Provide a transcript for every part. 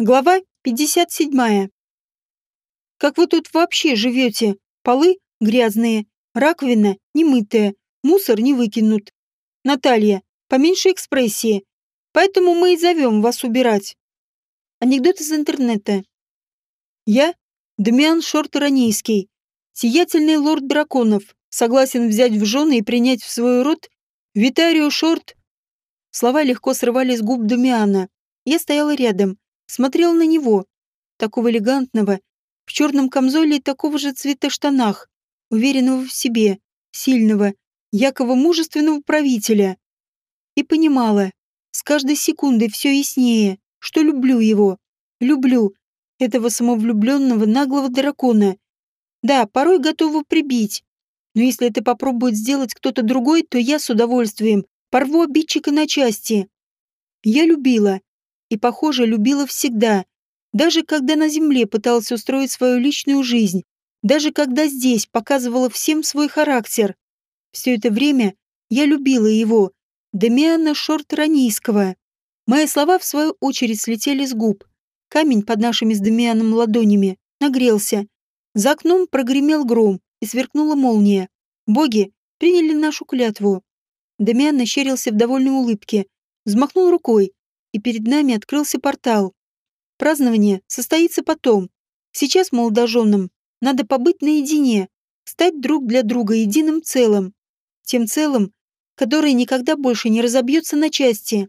Глава 57. Как вы тут вообще живете? Полы грязные, раковина немытая, мусор не выкинут. Наталья, поменьше экспрессии. Поэтому мы и зовем вас убирать. Анекдот из интернета. Я, Дамиан Шорт-Ранейский, сиятельный лорд драконов, согласен взять в жены и принять в свой род Витарио Шорт. Слова легко срывались с губ Дамиана. Я стояла рядом, смотрел на него, такого элегантного, в черном камзоле и такого же цвета штанах, уверенного в себе, сильного, якого мужественного правителя. И понимала, с каждой секундой все яснее, что люблю его, люблю этого самовлюбленного наглого дракона. Да, порой готова прибить, но если это попробует сделать кто-то другой, то я с удовольствием порву обидчика на части. Я любила, и, похоже, любила всегда. Даже когда на земле пыталась устроить свою личную жизнь. Даже когда здесь показывала всем свой характер. Все это время я любила его, Дамиана Шорт-Ранийского. Мои слова, в свою очередь, слетели с губ. Камень под нашими с Дамианом ладонями нагрелся. За окном прогремел гром и сверкнула молния. Боги приняли нашу клятву. Дамиан нащерился в довольной улыбке, взмахнул рукой, и перед нами открылся портал. Празднование состоится потом. Сейчас молодоженам надо побыть наедине, стать друг для друга единым целым. Тем целым, которое никогда больше не разобьется на части.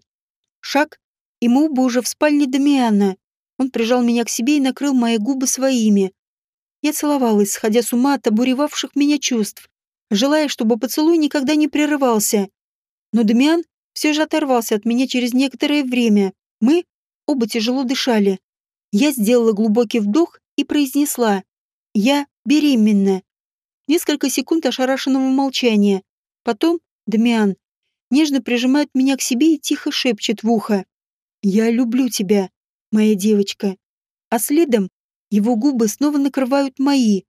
Шаг, и мы оба уже в спальне Дамиана. Он прижал меня к себе и накрыл мои губы своими. Я целовалась, сходя с ума от обуревавших меня чувств, желая, чтобы поцелуй никогда не прерывался. Но Дамиан все же оторвался от меня через некоторое время. Мы оба тяжело дышали. Я сделала глубокий вдох и произнесла «Я беременна». Несколько секунд ошарашенного молчания. Потом Дамиан нежно прижимает меня к себе и тихо шепчет в ухо «Я люблю тебя, моя девочка». А следом его губы снова накрывают мои,